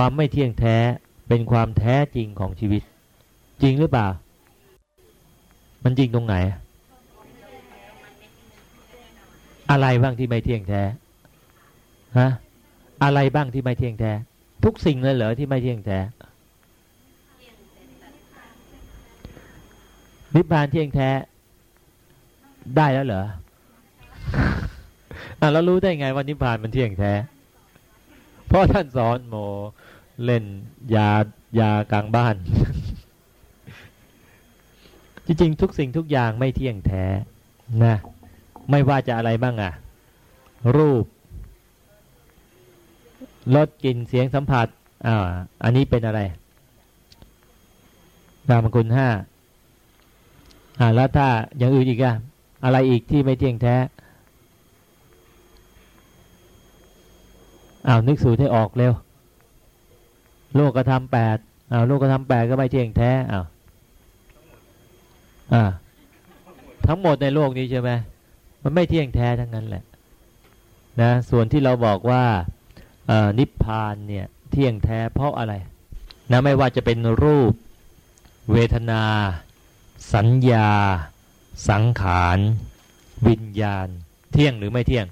ความไม่เที่ยงแท้เป็นความแท้จริงของชีวิต จริงหรือเปล่า มันจริงตรงไหน อะไรบ้างที่ไม่เที่ยงแท้ฮะอะไรบ้างที่ไม่เที่ยงแท้ ทุกสิ่งเลยเหรอที่ไม่เที่ยงแท้นิพพานเที่ยงแท้ ได้แล้วเหรออะเรารู้ได้ไงว่านิพพานมันเที่ยงแท้ เพราะท่านสอนโม เล่นยายากลางบ้าน จริงๆ ทุกสิ่งทุกอย่างไม่เที่ยงแท้นะ ไม่ว่าจะอะไรบ้างอะรูปรสกลิ่นเสียงสัมผัสอ่าอันนี้เป็นอะไร นามคุณห้าอ่าแล้วถ้าอย่างอื่นอีกอะอะไรอีกที่ไม่เที่ยงแท้อ้าวนึกสูตรให้ออกเร็ว โลกกระทำแปดอ้าวโลกกระทำแปดก็ไม่เที่ยงแท้อ้าวอ่า ทั้งหมดในโลกนี้ใช่ไหมมันไม่เที่ยงแท้ทั้งนั้นแหละนะส่วนที่เราบอกว่านิพพานเนี่ยเที่ยงแท้เพราะอะไรนะไม่ว่าจะเป็นรูป เวทนา สัญญา สังขาร วิญญาณ เที่ยงหรือไม่เที่ยง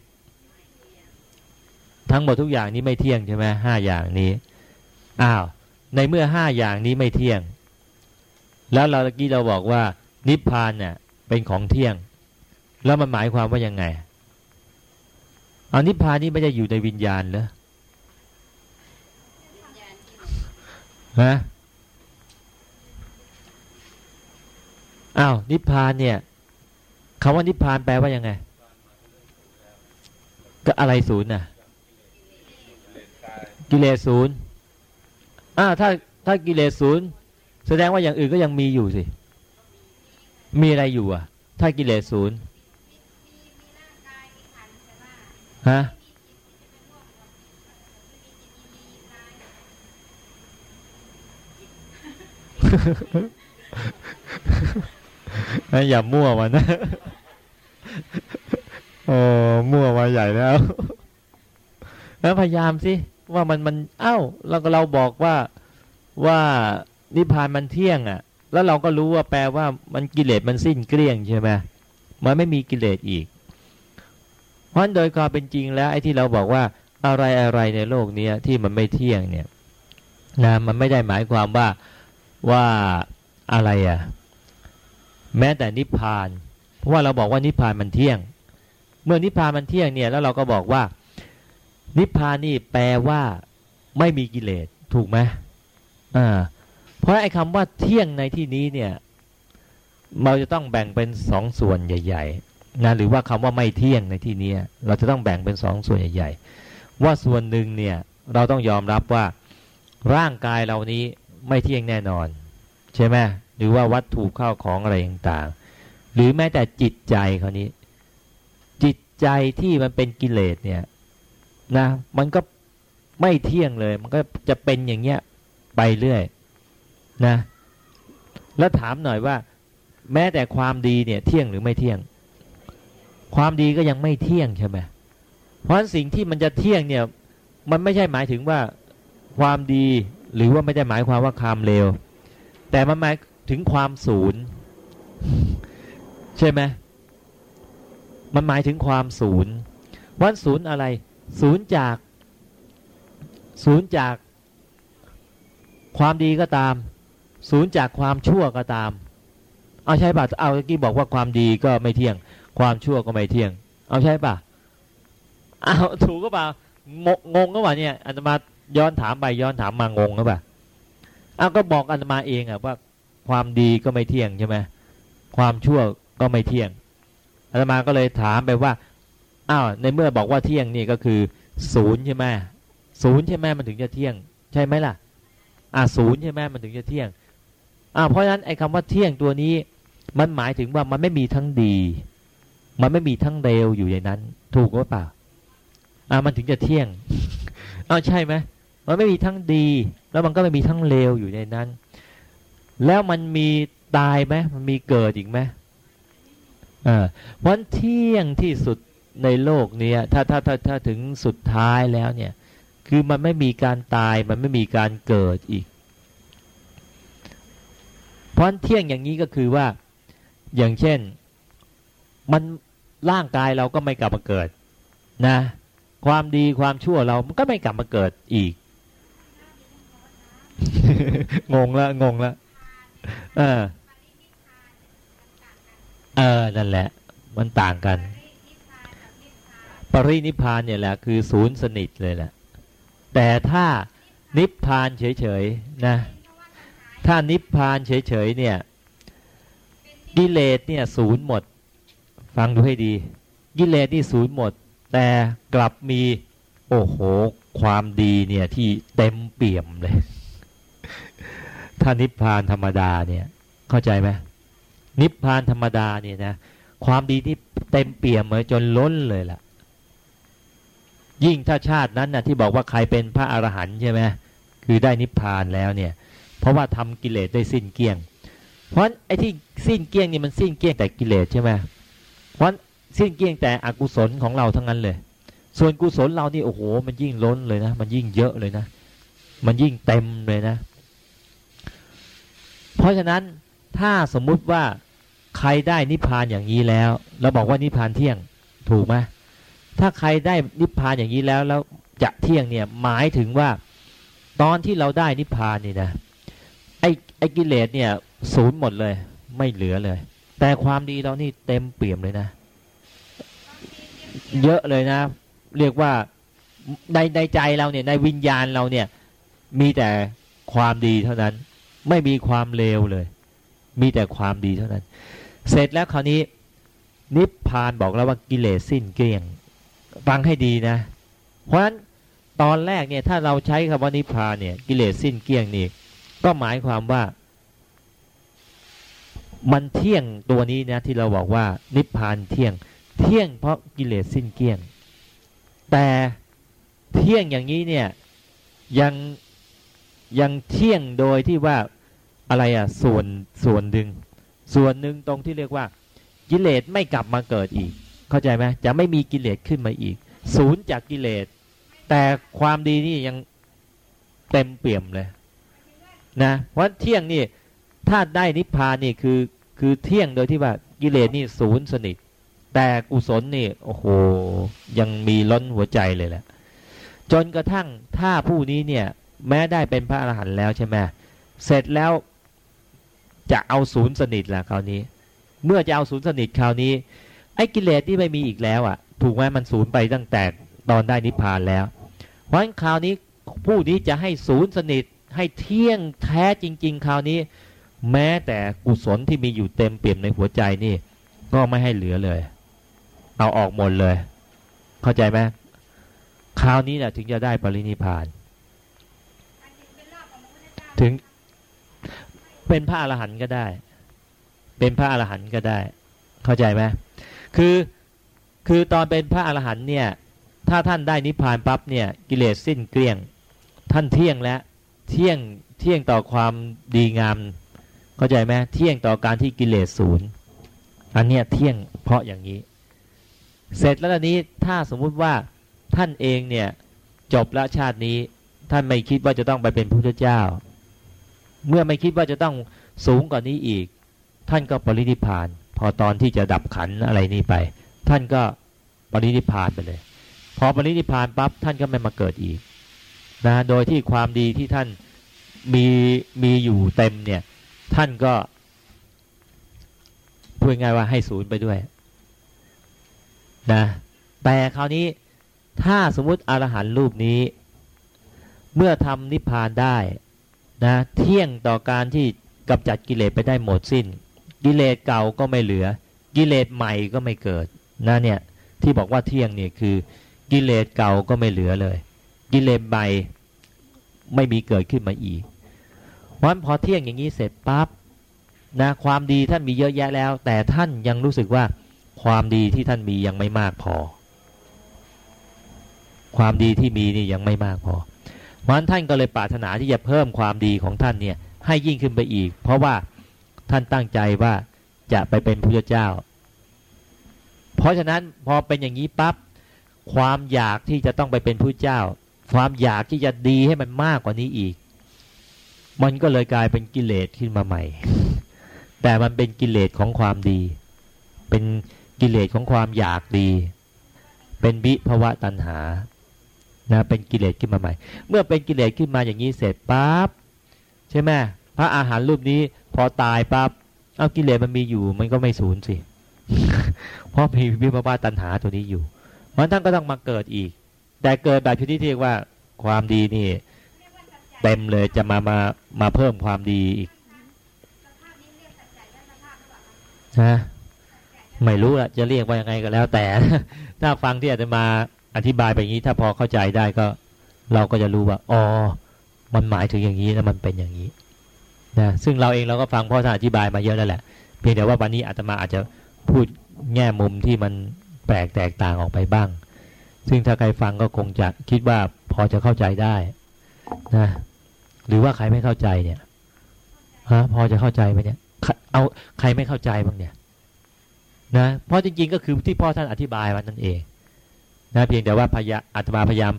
ทั้งหมดทุกอย่างนี้ไม่เที่ยงใช่ไหมห้าอย่างนี้ อ้าว ในเมื่อห้าอย่างนี้ไม่เที่ยง แล้วเราตะกี้เราบอกว่า นิพพานเนี่ยเป็นของเที่ยง แล้วมันหมายความว่ายังไงอานิพพานนี้ไม่ได้อยู่ในวิญญาณเหรอฮะอ้าวนิพพานเนี่ยคำว่านิพพานแปลว่ายังไง ก็อะไรศูนย์น่ะ กิเลสศูนย์ อ่าถ้าถ้ากิเลสศูนย์แสดงว่าอย่างอื่นก็ยังมีอยู่สิ มีอะไรอยู่อะ ถ้ากิเลสศูนย์ฮะอย่ามั่วมันนะโอ้มั่วมาใหญ่แล้ว แล้วพยายามสิ ว่ามันมันเอ้าเราก็เราบอกว่าว่านิพพานมันเที่ยงอะ่ะ แล้วเราก็รู้ว่าแปลว่ามันกิเลสมันสิ้นเกลี้ยงใช่ไหมมันไม่มีกิเลสอีก เพราะโดยความเป็นจริงแล้วไอ้ที่เราบอกว่าอะไรอะไรในโลกนี้ที่มันไม่เที่ยงเนี่ยนะมันไม่ได้หมายความว่าว่าอะไรอะ่ะแม้แต่นิพพาน เพราะว่าเราบอกว่านิพพานมันเที่ยง เมื่อนิพพานมันเที่ยงเนี่ยแล้วเราก็บอกว่า นิพพานนี่แปลว่าไม่มีกิเลสถูกไหมอ่าเพราะไอ้คำว่าเที่ยงในที่นี้เนี่ย เราจะต้องแบ่งเป็นสองส่วนใหญ่ ๆนะหรือว่าคำว่าไม่เที่ยงในที่นี้เราจะต้องแบ่งเป็นสองส่วนใหญ่ ๆ ว่าส่วนหนึ่งเนี่ยเราต้องยอมรับว่าร่างกายเรานี้ไม่เที่ยงแน่นอน ใช่ไหมหรือว่าวัตถุเข้าของอะไรต่างๆหรือแม้แต่จิตใจเขานี้ จิตใจที่มันเป็นกิเลสเนี่ย นะมันก็ไม่เที่ยงเลย มันก็จะเป็นอย่างเงี้ยไปเรื่อยนะ แล้วถามหน่อยว่า แม้แต่ความดีเนี่ย เที่ยงหรือไม่เที่ยง ความดีก็ยังไม่เที่ยงใช่ไหมเพราะสิ่งที่มันจะเที่ยงเนี่ย มันไม่ใช่หมายถึงว่าความดีหรือว่าไม่ได้หมายความว่าความเลวแต่มันหมายถึงความศูนย์ใช่ไหมมันหมายถึงความศูนย์วันศูนย์อะไร ศูนย์จากศูนย์จากความดีก็ตาม ศูนย์จากความชั่วก็ตาม เอาใช่ป่ะเอาเมื่อกี้บอกว่าความดีก็ไม่เที่ยง ความชั่วก็ไม่เที่ยง เอาใช่ป่ะเอาถูกก็เปล่างงก็ว่าเนี่ยอันมาย้อนถามไปย้อนถามมางงก็ป่ะเอาก็บอกอันมาเองอะว่าความดีก็ไม่เที่ยงใช่ไหมความชั่วก็ไม่เที่ยงอันมาก็เลยถามไปว่า อ้าวในเมื่อบอกว่าเที่ยงนี่ก็คือศูนย์ใช่ไหมศูนย์ใช่ไหมมันถึงจะเที่ยง ใช่ไหมล่ะอ่าศูนย์ใช่ไหมมันถึงจะเที่ยงอ่าเพราะฉะนั้นไอ้คำว่าเที่ยงตัวนี้ มันหมายถึงว่ามันไม่มีทั้งดี มันไม่มีทั้งเร็วอยู่ในนั้น ถูกหรือเปล่าอ่ามันถึงจะเที่ยงเอาวใช่ไหมมันไม่มีทั้งดี แล้วมันก็ไม่มีทั้งเลวอยู่ในนั้น แล้วมันมีตายไหมมันมีเกิดอีกไหมอ่าวันเที่ยงที่สุด ในโลกนี้ถ้าถ้าถ้าถ้าถึงสุดท้ายแล้วเนี่ย คือมันไม่มีการตายมันไม่มีการเกิดอีก เพราะเที่ยงอย่างนี้ก็คือว่าอย่างเช่นมันร่างกายเราก็ไม่กลับมาเกิดนะ ความดีความชั่วเรามันก็ไม่กลับมาเกิดอีก งงละงงละเออเออนั่นแหละ มันต่างกัน ปรินิพานเนี่ยแหละคือศูนย์สนิทเลยแหละ แต่ถ้านิพพานเฉยๆนะ ถ้านิพพานเฉยๆเนี่ยกิเลสเนี่ยศูนย์หมด ฟังดูให้ดี กิเลสนี่ศูนย์หมด แต่กลับมี โอ้โห ความดีเนี่ยที่เต็มเปี่ยมเลย ถ้านิพพานธรรมดาเนี่ย เข้าใจไหมนิพพานธรรมดาเนี่ยนะ ความดีที่เต็มเปี่ยมเหมือนจนล้นเลยล่ะ ยิ่งถ้าชาตินั้นนะที่บอกว่าใครเป็นพระอรหันต์ใช่ไหมคือได้นิพพานแล้วเนี่ย เพราะว่าทำกิเลสได้สิ้นเกลี้ยง เพราะไอ้ที่สิ้นเกลี้ยงนี่มันสิ้นเกลี้ยงแต่กิเลสใช่ไหมเพราะสิ้นเกลี้ยงแต่อกุศลของเราทั้งนั้นเลย ส่วนกุศลเรานี่โอ้โห มันยิ่งล้นเลยนะ มันยิ่งเยอะเลยนะ มันยิ่งเต็มเลยนะ เพราะฉะนั้นถ้าสมมุติว่าใครได้นิพพานอย่างนี้แล้ว เราบอกว่านิพพานเที่ยงถูกไหม ถ้าใครได้นิพพานอย่างนี้แล้วแล้วจะเที่ยงเนี่ยหมายถึงว่า ตอนที่เราได้นิพพานนี่นะไอ้ไอ้กิเลสเนี่ยศูนย์หมดเลย ไม่เหลือเลย แต่ความดีเรานี่เต็มเปี่ยมเลยนะ เยอะเลยนะ เรียกว่าในในใจเราเนี่ยในวิญญาณเราเนี่ยมีแต่ความดีเท่านั้น ไม่มีความเลวเลย มีแต่ความดีเท่านั้น เสร็จแล้วคราวนี้ นิพพานบอกแล้วว่ากิเลสสิ้นเกลี้ยง ฟังให้ดีนะ เพราะฉะนั้นตอนแรกเนี่ยถ้าเราใช้คำว่านิพพานเนี่ยกิเลสสิ้นเกลี้ยงนี่ก็หมายความว่า มันเที่ยงตัวนี้นะที่เราบอกว่านิพพานเที่ยง เที่ยงเพราะกิเลสสิ้นเกลี้ยง แต่เที่ยงอย่างนี้เนี่ยยังยังเที่ยงโดยที่ว่าอะไรอะส่วนส่วนหนึ่งส่วนหนึ่งตรงที่เรียกว่ากิเลสไม่กลับมาเกิดอีก เข้าใจไหมจะไม่มีกิเลสขึ้นมาอีก ศูนย์จากกิเลส แต่ความดีนี่ยังเต็มเปี่ยมเลยนะเพราะเที่ยงนี่ถ้าได้นิพพานนี่คือคือเที่ยงโดยที่ว่ากิเลสนี่ศูนย์สนิท แต่กุศลนี่โอ้โหยังมีล้นหัวใจเลยแหละจนกระทั่งถ้าผู้นี้เนี่ยแม้ได้เป็นพระอรหันต์แล้วใช่ไหมเสร็จแล้วจะเอาศูนย์สนิทละคราวนี้ เมื่อจะเอาศูนย์สนิทคราวนี้ ไอ้กิเลสที่ไม่มีอีกแล้วอะ ถูกไหมมันศูนย์ไปตั้งแต่ตอนได้นิพพานแล้ว เพราะฉะนั้นคราวนี้ผู้นี้จะให้ศูนย์สนิทให้เที่ยงแท้จริง ๆ คราวนี้ แม้แต่กุศลที่มีอยู่เต็มเปี่ยมในหัวใจนี่ ก็ไม่ให้เหลือเลย เอาออกหมดเลย เข้าใจไหมคราวนี้แหละถึงจะได้ปรินิพาน ถึงเป็นพระอรหันต์ก็ได้ เป็นพระอรหันต์ก็ได้ เข้าใจไหม คือคือตอนเป็นพระอรหันต์เนี่ยถ้าท่านได้นิพพานปั๊บเนี่ยกิเลสสิ้นเกลี้ยง ท่านเที่ยงแล้วเที่ยงเที่ยงต่อความดีงามเข้าใจไหมเที่ยงต่อการที่กิเลสศูนย์อันเนี้ยเที่ยงเพราะอย่างนี้ เสร็จแล้วนี้ถ้าสมมุติว่าท่านเองเนี่ยจบละชาตินี้ท่านไม่คิดว่าจะต้องไปเป็นพระเจ้า เมื่อไม่คิดว่าจะต้องสูงกว่านี้อีก ท่านก็ปรินิพาน พอตอนที่จะดับขันอะไรนี้ไป ท่านก็ปรินิพานไปเลย พอปรินิพานปั๊บท่านก็ไม่มาเกิดอีกนะโดยที่ความดีที่ท่านมีมีอยู่เต็มเนี่ย ท่านก็พูดง่ายว่าให้ศูนย์ไปด้วยนะแต่คราวนี้ถ้าสมมุติอรหันต์รูปนี้ เมื่อทำนิพพานได้นะเที่ยงต่อการที่กำจัดกิเลสไปได้หมดสิ้น กิเลสเก่าก็ไม่เหลือ กิเลสใหม่ก็ไม่เกิดนะเนี่ยที่บอกว่าเที่ยงเนี่ยคือกิเลสเก่าก็ไม่เหลือเลย กิเลสใหม่ไม่มีเกิดขึ้นมาอีกวันพอเที่ยงอย่างนี้เสร็จปั๊บนะความดีท่านมีเยอะแยะแล้ว แต่ท่านยังรู้สึกว่าความดีที่ท่านมียังไม่มากพอ ความดีที่มีนี่ยังไม่มากพอเพราะฉะนั้นท่านก็เลยปรารถนาที่จะเพิ่มความดีของท่านเนี่ยให้ยิ่งขึ้นไปอีก เพราะว่า ท่านตั้งใจว่าจะไปเป็นพระเจ้า เพราะฉะนั้นพอเป็นอย่างนี้ปั๊บความอยากที่จะต้องไปเป็นพระเจ้า ความอยากที่จะดีให้มันมากกว่านี้อีก มันก็เลยกลายเป็นกิเลสขึ้นมาใหม่ แต่มันเป็นกิเลสของความดี เป็นกิเลสของความอยากดี เป็นวิภวะตัณหานะเป็นกิเลสขึ้นมาใหม่ เมื่อเป็นกิเลสขึ้นมาอย่างนี้เสร็จปั๊บใช่ไหม พระอาหารรูปนี้พอตายปั๊บเอากิเลสมันมีอยู่ มันก็ไม่สูญสิ เพราะมีวิภวะตัณหาตัวนี้อยู่มันท่านก็ต้องมาเกิดอีก แต่เกิดแบบชนิดที่เรียกว่าความดีนี่เต็มเลยจะมามามาเพิ่มความดีอีกนะไม่รู้ละจะเรียกว่ายังไงก็แล้ว แต่ ถ้าฟังที่อาจจะมาอธิบายไปอย่างนี้ ถ้าพอเข้าใจได้ก็ เราก็จะรู้ว่าอ๋อมันหมายถึงอย่างนี้นะมันเป็นอย่างนี้ นะซึ่งเราเองเราก็ฟังพ่อท่านอธิบายมาเยอะแล้วแหละ เพียงแต่ว่าวันนี้อาตมาอาจจะพูดแง่มุมที่มันแปลกแตกต่างออกไปบ้าง ซึ่งถ้าใครฟังก็คงจะคิดว่าพอจะเข้าใจได้นะหรือว่าใครไม่เข้าใจเนี่ยฮะพอจะเข้าใจไหมเนี่ยเอาใครไม่เข้าใจบ้างเนี่ยนะเพราะจริงๆก็คือที่พ่อท่านอธิบายมันนั่นเองนะเพียงแต่ว่าพยาอาตมาพยายาม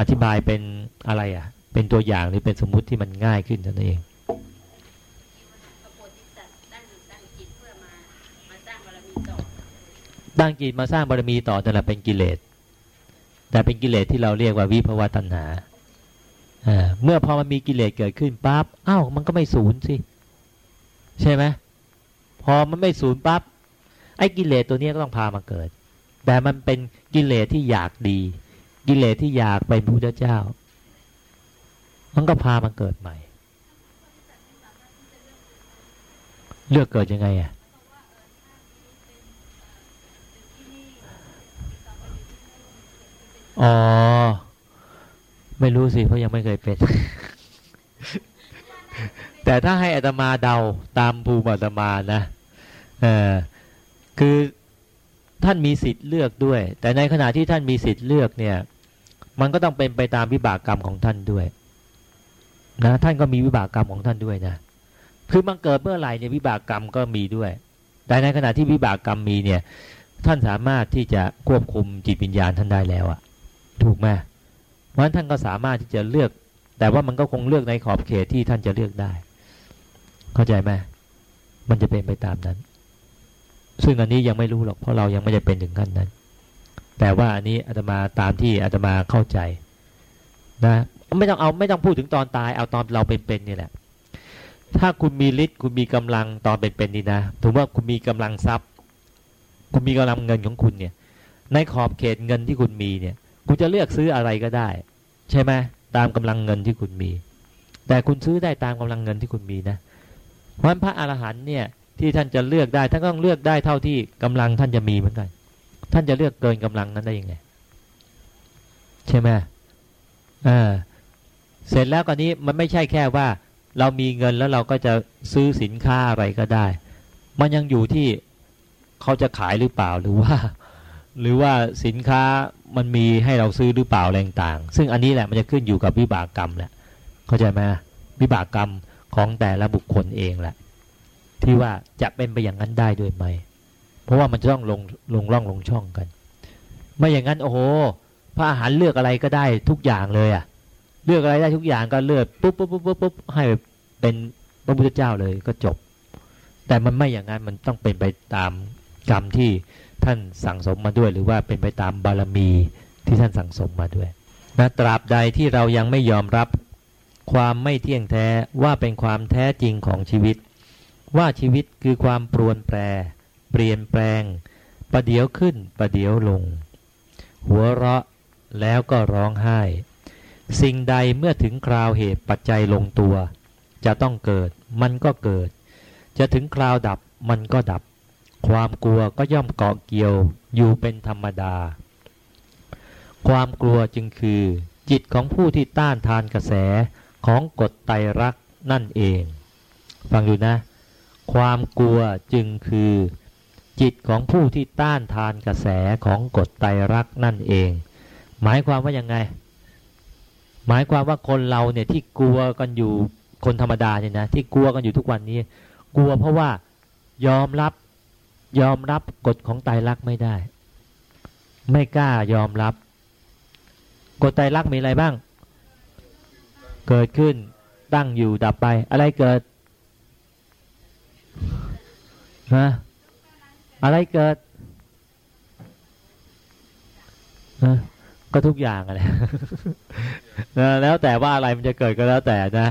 อธิบายเป็นอะไรอะ เป็นตัวอย่างหรือเป็นสมมุติที่มันง่ายขึ้นนั่นเอง ตั้งจิตมาสร้างบารมีต่อแต่ละเป็นกิเลส แต่เป็นกิเลสที่เราเรียกว่าวิภวตัณหาเมื่อพอมันมีกิเลสเกิดขึ้นปั๊บอ้าวมันก็ไม่สูญสิ ใช่ไหมพอมันไม่สูญปั๊บไอ้กิเลสตัวนี้ก็ต้องพามาเกิด แต่มันเป็นกิเลสที่อยากดี กิเลสที่อยากไปพุทธเจ้า มันก็พามาเกิดใหม่ เลือกเกิดยังไงอะ อ๋อ ไม่รู้สิเพราะยังไม่เคยเป็น แต่ถ้าให้อัตมาเดาตามภูมิอัตมานะเออคือท่านมีสิทธิ์เลือกด้วย แต่ในขณะที่ท่านมีสิทธิ์เลือกเนี่ย มันก็ต้องเป็นไปตามวิบากกรรมของท่านด้วย นะท่านก็มีวิบากกรรมของท่านด้วยนะคือมันเกิดเมื่อไหร่เนี่ยวิบากกรรมก็มีด้วย แต่ในขณะที่วิบากกรรมมีเนี่ย ท่านสามารถที่จะควบคุมจิตวิญญาณท่านได้แล้วอะ ถูกไหมเพราะฉะนั้นท่านก็สามารถที่จะเลือก แต่ว่ามันก็คงเลือกในขอบเขตที่ท่านจะเลือกได้ เข้าใจไหมมันจะเป็นไปตามนั้น ซึ่งอันนี้ยังไม่รู้หรอกเพราะเรายังไม่ได้เป็นถึงขั้นนั้น แต่ว่าอันนี้อาตมาตามที่อาตมาเข้าใจนะไม่ต้องเอาไม่ต้องพูดถึงตอนตายเอาตอนเราเป็นๆนี่แหละ ถ้าคุณมีฤทธิ์คุณมีกำลังตอนเป็นๆนี่นะถือว่าคุณมีกำลังทรัพย์ คุณมีกำลังเงินของคุณเนี่ย ในขอบเขตเงินที่คุณมีเนี่ย คุณจะเลือกซื้ออะไรก็ได้ ใช่ไหมตามกำลังเงินที่คุณมี แต่คุณซื้อได้ตามกำลังเงินที่คุณมีนะเพราะพระอรหันต์เนี่ยที่ท่านจะเลือกได้ท่านก็ต้องเลือกได้เท่าที่กำลังท่านจะมีเหมือนกัน ท่านจะเลือกเกินกำลังนั้นได้ยังไง ใช่ไหมอ่าเสร็จแล้วกอนนี้มันไม่ใช่แค่ว่า เรามีเงินแล้วเราก็จะซื้อสินค้าอะไรก็ได้ มันยังอยู่ที่เขาจะขายหรือเปล่าหรือว่า หรือว่าสินค้า มันมีให้เราซื้อหรือเปล่าแรงต่าง ซึ่งอันนี้แหละมันจะขึ้นอยู่กับวิบากกรรมแหละเข้าใจไหมวิบากกรรมของแต่ละบุคคลเองแหละ ที่ว่าจะเป็นไปอย่างนั้นได้ด้วยไหม เพราะว่ามันจะต้องลงลงร่องลงช่องกัน ไม่อย่างนั้นโอ้โหพระอาหารเลือกอะไรก็ได้ทุกอย่างเลยอะเลือกอะไรได้ทุกอย่างก็เลือกปุ๊บปุ๊บปุ๊บปุ๊บปุ๊บให้เป็นพระพุทธเจ้าเลยก็จบ แต่มันไม่อย่างนั้นมันต้องเป็นไปตามกรรมที่ ท่านสั่งสมมาด้วย หรือว่าเป็นไปตามบารมีที่ท่านสั่งสมมาด้วยนะตราบใดที่เรายังไม่ยอมรับความไม่เที่ยงแท้ว่าเป็นความแท้จริงของชีวิต ว่าชีวิตคือความปรวนแปร เปลี่ยนแปลง ประเดี๋ยวขึ้นประเดี๋ยวลง หัวเราะแล้วก็ร้องไห้ สิ่งใดเมื่อถึงคราวเหตุปัจจัยลงตัว จะต้องเกิด มันก็เกิด จะถึงคราวดับมันก็ดับ ความกลัวก็ย่อมเกาะเกี่ยวอยู่เป็นธรรมดา ความกลัวจึงคือ จิตของผู้ที่ต้านทานกระแสของกฎไตรักนั่นเอง ฟังดูนะ ความกลัวจึงคือ จิตของผู้ที่ต้านทานกระแสของกฎไตรรักนั่นเอง หมายความว่ายังไง หมายความว่าคนเราเนี่ยที่กลัวกันอยู่คนธรรมดาเนี่ยนะที่กลัวกันอยู่ทุกวันนี้ กลัวเพราะว่ายอมรับ ยอมรับกฎของไตรลักษณ์ไม่ได้ ไม่กล้ายอมรับ กฎไตรลักษณ์มีอะไรบ้าง เกิดขึ้นตั้งอยู่ดับไป อะไรเกิดฮะอะไรเกิดฮะก็ทุกอย่างอะไรแล้วแต่ว่าอะไรมันจะเกิดก็แล้วแต่นะ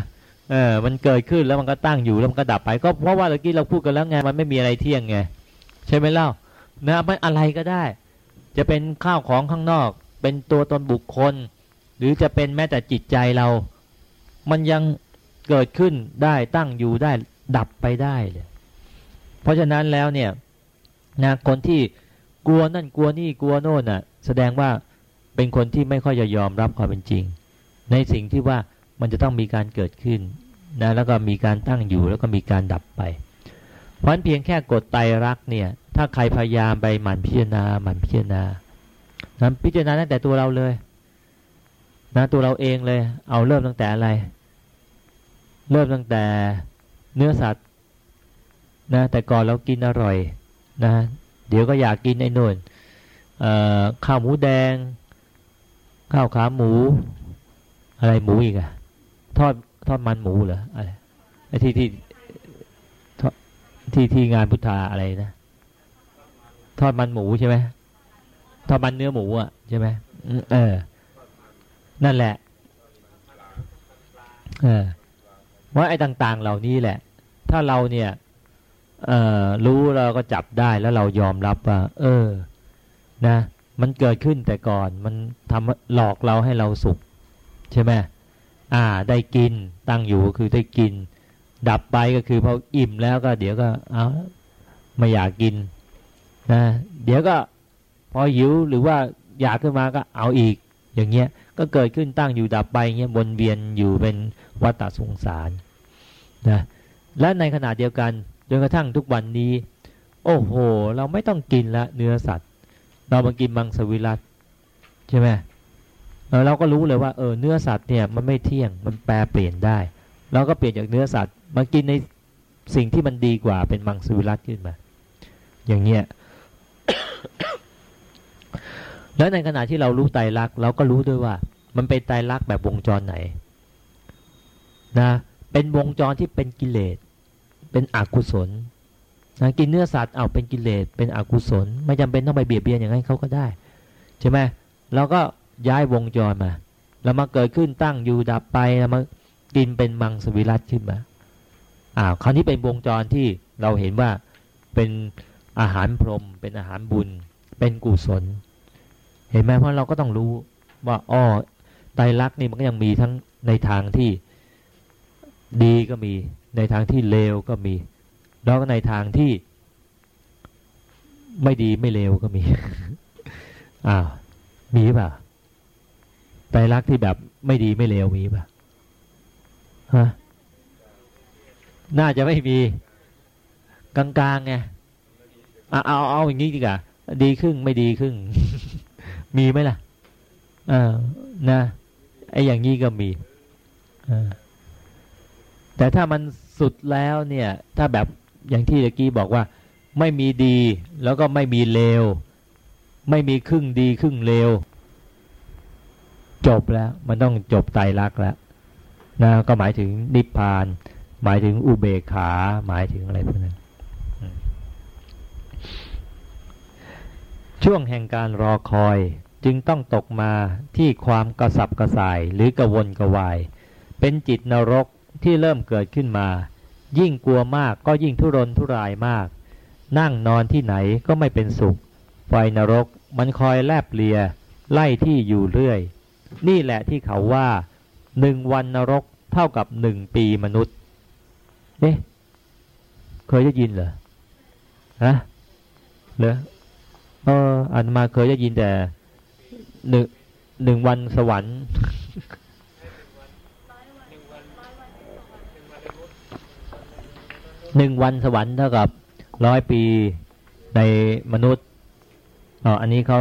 เออมันเกิดขึ้นแล้วมันก็ตั้งอยู่แล้วมันก็ดับไป ก็เพราะว่าเมื่อกี้เราพูดกันแล้วไงมันไม่มีอะไรเที่ยงไง ใช่ไหมเล่านะไม่อะไรก็ได้ จะเป็นข้าวของข้างนอก เป็นตัวตนบุคคล หรือจะเป็นแม้แต่จิตใจเรา มันยังเกิดขึ้นได้ตั้งอยู่ได้ดับไปได้เลยเพราะฉะนั้นแล้วเนี่ยนะคนที่กลัวนั่นกลัวนี่กลัวโน่นน่ะ แสดงว่าเป็นคนที่ไม่ค่อยจะยอมรับความเป็นจริง ในสิ่งที่ว่ามันจะต้องมีการเกิดขึ้นนะแล้วก็มีการตั้งอยู่แล้วก็มีการดับไป เพราะฉะนั้นเพียงแค่กดไตรักเนี่ย ถ้าใครพยายามไปหมั่นพิจารณาหมั่นพิจารณานะพิจารณาตั้งแต่ตัวเราเลย นะตัวเราเองเลย เอาเริ่มตั้งแต่อะไร เริ่มตั้งแต่เนื้อสัตว์นะแต่ก่อนเรากินอร่อยนะเดี๋ยวก็อยากกินไอ้นู่นข้าวหมูแดง ข้าวขาหมู อะไรหมูอีกอะทอดทอดมันหมูเหรออะไรไอ้ที่ที่ ที่ที่งานพุทธาอะไรนะทอดมันหมูใช่ไหมทอดมันเนื้อหมูอะใช่ไหมเออ นั่นแหละ เออว่าไอ้ต่าง ๆ เหล่านี้แหละ ถ้าเราเนี่ย เออรู้เราก็จับได้แล้วเรายอมรับว่า เออ นะ มันเกิดขึ้นแต่ก่อนมันทำหลอกเราให้เราสุข ใช่ไหมอ่า ได้กินตั้งอยู่คือได้กิน ดับไปก็คือพออิ่มแล้วก็เดี๋ยวก็เอาไม่อยากกินนะเดี๋ยวก็พอหิวหรือว่าอยากขึ้นมาก็เอาอีก อย่างเงี้ยก็เกิดขึ้นตั้งอยู่ดับไปเงี้ยวนเวียนอยู่เป็นวัฏสงสารนะและในขณะเดียวกันจนกระทั่งทุกวันนี้ โอ้โห เราไม่ต้องกินละเนื้อสัตว์ เรามากินมังสวิรัตใช่ไหมเราก็รู้เลยว่าเออเนื้อสัตว์เนี่ยมันไม่เที่ยงมันแปรเปลี่ยนได้ เราก็เปลี่ยนจากเนื้อสัตว์ มากินในสิ่งที่มันดีกว่าเป็นมังสวิรัตขึ้นมา อย่างเงี้ยแล้วในขณะที่เรารู้ไตรลักษณ์เราก็รู้ด้วยว่า มันเป็นไตรลักษณ์แบบวงจรไหนนะเป็นวงจรที่เป็นกิเลสเป็นอกุศลนะกินเนื้อสัตว์เอาเป็นกิเลสเป็นอกุศล ไม่จำเป็นต้องไปเบียดเบียนอย่างนั้นเขาก็ได้ใช่ไหมเราก็ย้ายวงจรมาเรามาเกิดขึ้นตั้งอยู่ดับไปแล้วมากินเป็นมังสวิรัตขึ้นมา อ้าคราวนี้เป็นวงจรที่เราเห็นว่าเป็นอาหารพรหมเป็นอาหารบุญ เป็นกุศล เห็นไหมเพราะเราก็ต้องรู้ว่าอ้อไตรลักษณ์นี่มันก็ยังมีทั้งในทางที่ดีก็มี ในทางที่เลวก็มี แล้วก็ในทางที่ ไม่ดีไม่เลวก็มีอ้าวมีป่ะไตรลักษณ์ที่แบบไม่ดีไม่เลวมีป่ะฮะ น่าจะไม่มีกลางๆไงเอาเอาเอาอย่างนี้ดีกว่าดีครึ่งไม่ดีครึ่ง มีไหมล่ะเออนะไอ้อย่างนี้ก็มีอแต่ถ้ามันสุดแล้วเนี่ย ถ้าแบบอย่างที่เมื่อกี้บอกว่า ไม่มีดีแล้วก็ไม่มีเลวไม่มีครึ่งดีครึ่งเลวจบแล้ว มันต้องจบไตรลักษณ์แล้วนะก็หมายถึงนิพพาน หมายถึงอุเบกขา หมายถึงอะไรพวกนั้นช่วงแห่งการรอคอยจึงต้องตกมาที่ความกระสับกระส่ายหรือกระวนกระวาย เป็นจิตนรกที่เริ่มเกิดขึ้นมา ยิ่งกลัวมากก็ยิ่งทุรนทุรายมาก นั่งนอนที่ไหนก็ไม่เป็นสุข ไฟนรกมันคอยแลบเลีย ไล่ที่อยู่เรื่อย นี่แหละที่เขาว่าหนึ่งวันนรกเท่ากับหนึ่งปีมนุษย์ เอ๊ะเคยได้ยินเหรอฮะเหรอเอออันมาเคยได้ยินแต่หนึ่งหนึ่งวันสวรรค์หนึ่งวันสวรรค์เท่ากับร้อยปีในมนุษย์อ๋ออันนี้เขา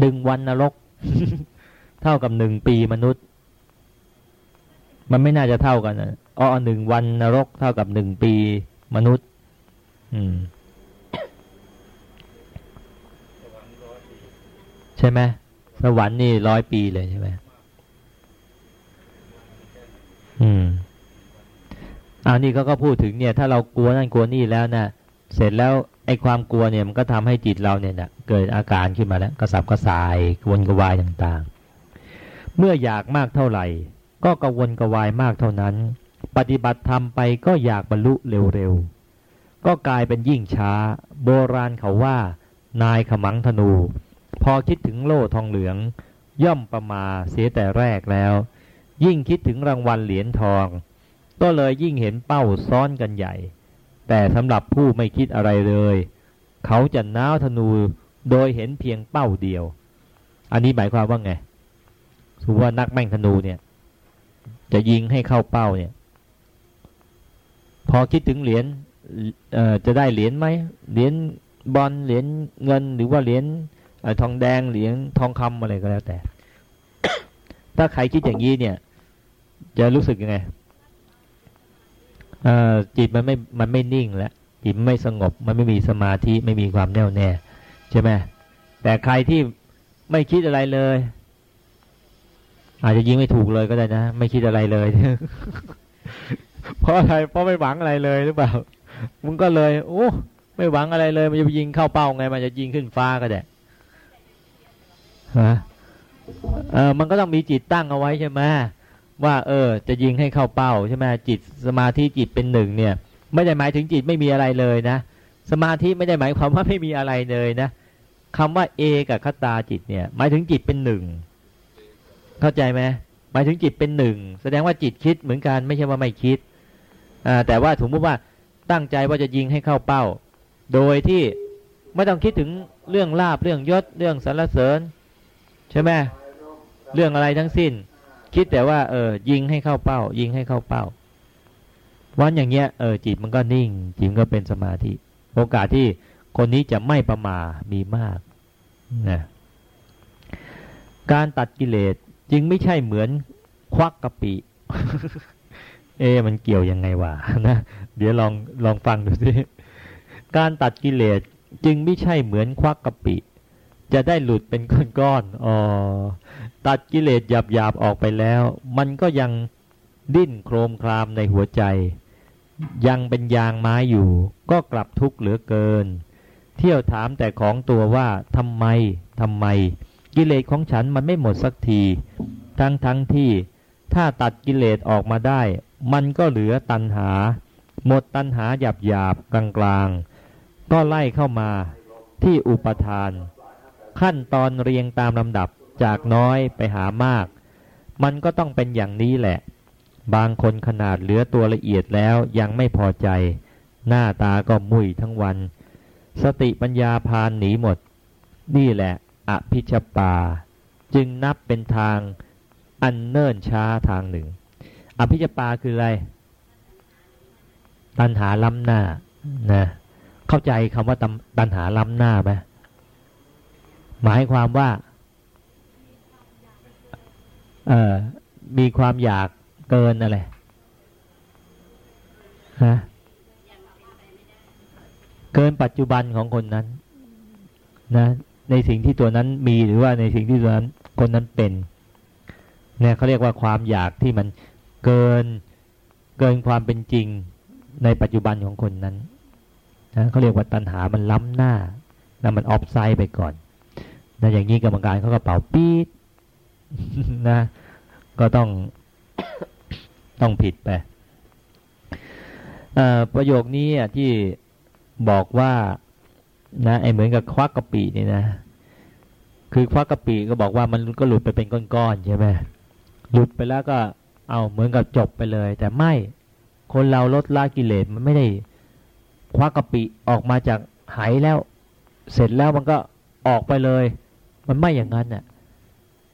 หนึ่งวันนรก เท่ากับหนึ่งปีมนุษย์ มันไม่น่าจะเท่ากันนะ อ๋อหนึ่งวันนรกเท่ากับหนึ่งปีมนุษย์ อืม ใช่ไหมสวรรค์นี่ร้อยปีเลยใช่ไหมอืมอันนี้เขาก็พูดถึงเนี่ย ถ้าเรากลัวนั่นกลัวนี่แล้วนะเสร็จแล้วไอ้ความกลัวเนี่ยมันก็ทำให้จิตเราเนี่ยนะเกิดอาการขึ้นมาแล้วกระสับกระส่ายกวนกระวายต่างๆ เมื่ออยากมากเท่าไหร่ ก็กระวนกระวายมากเท่านั้น ปฏิบัติธรรมไปก็อยากบรรลุเร็วๆ ก็กลายเป็นยิ่งช้า โบราณเขาว่า นายขมังธนู พอคิดถึงโล่ทองเหลือง ย่อมประมาเสียแต่แรกแล้ว ยิ่งคิดถึงรางวัลเหรียญทอง ก็เลยยิ่งเห็นเป้าซ้อนกันใหญ่ แต่สำหรับผู้ไม่คิดอะไรเลย เขาจะน้าวธนูโดยเห็นเพียงเป้าเดียว อันนี้หมายความว่าไงสมมติว่านักแม่งธนูเนี่ย จะยิงให้เข้าเป้าเนี่ย พอคิดถึงเหรียญจะได้เหรียญไหมเหรียญบอลเหรียญเงินหรือว่าเหรียญทองแดงเหรียญทองคำอะไรก็แล้วแต่ ถ้าใครคิดอย่างนี้เนี่ย จะรู้สึกยังไงจิตมันไม่มันไม่นิ่งแล้วจิตไม่สงบมันไม่มีสมาธิไม่มีความแน่วแน่ใช่ไหมแต่ใครที่ไม่คิดอะไรเลย อาจจะยิงไม่ถูกเลยก็ได้นะ ไม่คิดอะไรเลย เพราะอะไรเพราะไม่หวังอะไรเลยหรือเปล่ามึงก็เลยโอ้ไม่หวังอะไรเลย มันจะยิงเข้าเป้าไง มันจะยิงขึ้นฟ้าก็ได้ฮะเออมันก็ต้องมีจิตตั้งเอาไว้ใช่ไหมว่า เออ จะยิงให้เข้าเป้าใช่ไหมจิตสมาธิจิตเป็นหนึ่งเนี่ย ไม่ได้หมายถึงจิตไม่มีอะไรเลยนะ สมาธิไม่ได้หมายความว่าไม่มีอะไรเลยนะคำว่าเอกับคตาจิตเนี่ย หมายถึงจิตเป็นหนึ่งเข้าใจไหมหมายถึงจิตเป็นหนึ่งแสดงว่าจิตคิดเหมือนกันไม่ใช่ว่าไม่คิด แต่ว่าสมมติว่าตั้งใจว่าจะยิงให้เข้าเป้า โดยที่ไม่ต้องคิดถึงเรื่องลาบเรื่องยศเรื่องสรรเสริญ ใช่ไหมเรื่องอะไรทั้งสิ้น คิดแต่ว่า เออ ยิงให้เข้าเป้า ยิงให้เข้าเป้า วันอย่างเงี้ยเออจิตมันก็นิ่ง จิตก็เป็นสมาธิ โอกาสที่คนนี้จะไม่ประมามีมากนะการตัดกิเลสจึงไม่ใช่เหมือนควักกะปิ เอมันเกี่ยวยังไงวะนะเดี๋ยวลองลองฟังดูสิการตัดกิเลสจึงไม่ใช่เหมือนควักกะปิ จะได้หลุดเป็นก้อนๆอ๋อตัดกิเลสหยาบๆออกไปแล้ว มันก็ยังดิ้นโครมครามในหัวใจ ยังเป็นยางไม้อยู่ ก็กลับทุกข์เหลือเกิน เที่ยวถามแต่ของตัวว่าทำไมทำไม กิเลสของฉันมันไม่หมดสักที ทั้งทั้งที่ถ้าตัดกิเลสออกมาได้ มันก็เหลือตัณหา หมดตัณหาหยาบหยาบกลางกลางก็ไล่เข้ามาที่อุปทาน ขั้นตอนเรียงตามลำดับจากน้อยไปหามาก มันก็ต้องเป็นอย่างนี้แหละ บางคนขนาดเหลือตัวละเอียดแล้วยังไม่พอใจ หน้าตาก็มุ่ยทั้งวัน สติปัญญาพานหนีหมด นี่แหละอภิชปา จึงนับเป็นทางอันเนิ่นช้าทางหนึ่ง อภิชปาคืออะไร ตัณหาล้ำหน้านะเข้าใจคำว่าตัณหาล้ำหน้าไหมหมายความว่าเออมีความอยากเกินอะไรฮะเกินปัจจุบันของคนนั้น นะ ในสิ่งที่ตัวนั้นมีหรือว่าในสิ่งที่ตัวนั้นคนนั้นเป็นเนี่ยเขาเรียกว่าความอยากที่มัน เกินเกินความเป็นจริงในปัจจุบันของคนนั้นนะเขาเรียกว่าตัณหามันล้ำหน้านะมันออฟไซด์ไปก่อนนะอย่างนี้กรรมการเขาก็เป่าปี๊ดนะก็ต้องต้องผิดไปประโยคนี้ที่บอกว่านะไอเหมือนกับควักกะปินี่นะ คือควักกะปิก็บอกว่ามันก็หลุดไปเป็นก้อนๆใช่ไหมหลุดไปแล้วก็ เอาเหมือนกับจบไปเลย แต่ไม่คนเราลดละกิเลสมันไม่ได้ควักกะปิออกมาจากไหแล้ว เสร็จแล้วมันก็ออกไปเลย มันไม่อย่างนั้นน่ะ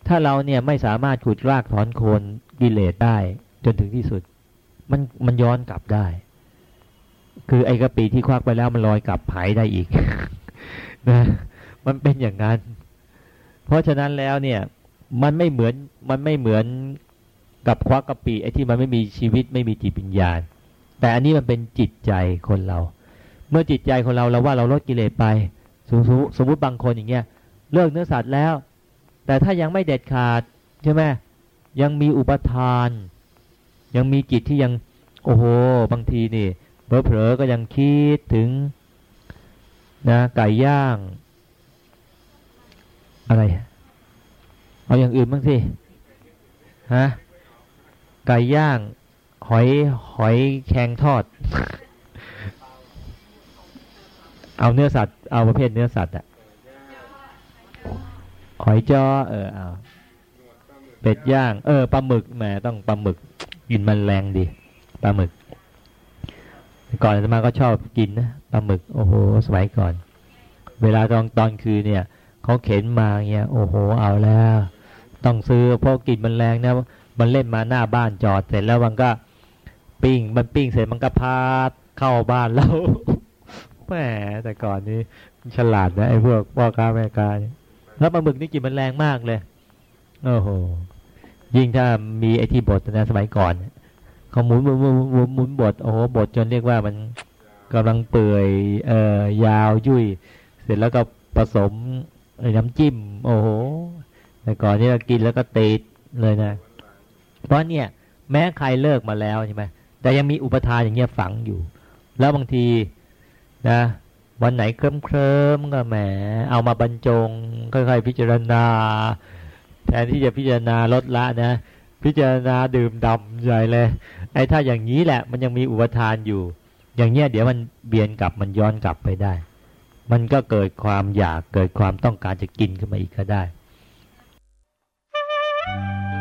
ถ้าเราเนี่ยไม่สามารถขุดรากถอนโคนกิเลสได้จนถึงที่สุด มันมันย้อนกลับได้ คือไอ้กะปิที่ควักไปแล้วมันลอยกลับหายได้อีกนะมันเป็นอย่างนั้น เพราะฉะนั้นแล้วเนี่ย มันไม่เหมือนมันไม่เหมือน กับควักกะปิไอ้ที่มันไม่มีชีวิตไม่มีจิตปัญญาแต่อันนี้มันเป็นจิตใจคนเรา เมื่อจิตใจคนเราเราว่าเราลดกิเลสไปสมมติสมมติบางคนอย่างเงี้ยเลิกเนื้อสัตว์แล้ว แต่ถ้ายังไม่เด็ดขาดใช่ไหมยังมีอุปทาน ยังมีจิตที่ยังโอ้โหบางทีนี่เผลอๆก็ยังคิดถึงนะไก่ย่าง อะไร เอาอย่างอื่นบ้างสิฮะ ไก่ย่าง หอยหอยแครงทอด เอาเนื้อสัตว์ เอาประเภทเนื้อสัตว์อะหอยจ้อเออเอาเป็ดย่าง เออปลาหมึกแหมต้องปลาหมึกกินมันแรงดีปลาหมึก ก่อนจะมาก็ชอบกินนะปลาหมึกโอ้โหสมัยก่อน เวลาตอนตอนคืนเนี่ยเขาเข็นมาเงี้ยโอ้โหเอาแล้ว ต้องซื้อเพราะกินมันแรงนะ มันเล่นมาหน้าบ้านจอดเสร็จแล้วมันก็ปิ้งมันปิ้งเสร็จมันก็พาดเข้าบ้านเราแหมแต่ก่อนนี้ฉลาดนะไอ้พวกพ่อค้าแม่ค้าแล้วปลาหมึกนี่กินมันแรงมากเลยโอ้โหยิ่งถ้ามีไอ้ที่บดนะสมัยก่อนเขาหมุนหมุนหมุนหมุนบดโอ้โหบดจนเรียกว่ามันกำลังเปื่อยเอ่อยาวยุ่ย เสร็จแล้วก็ผสมไอ้น้ำจิ้ม โอ้โหแต่ก่อนนี้เรากินแล้วก็ติดเลยนะ เพราะเนี่ยแม้ใครเลิกมาแล้วใช่ไหมแต่ยังมีอุปทานอย่างเงี้ยฝังอยู่ แล้วบางทีนะวันไหนเคลิ้มเคลิ้มก็แหมเอามาบรรจงค่อยๆพิจารณา แทนที่จะพิจารณาลดละนะ พิจารณาดื่มดำใหญ่เลยไอ้ถ้าอย่างนี้แหละ มันยังมีอุปทานอยู่ อย่างเงี้ยเดี๋ยวมันเบียนกลับมันย้อนกลับไปได้ มันก็เกิดความอยากเกิดความต้องการจะกินขึ้นมาอีกก็ได้ Thank you.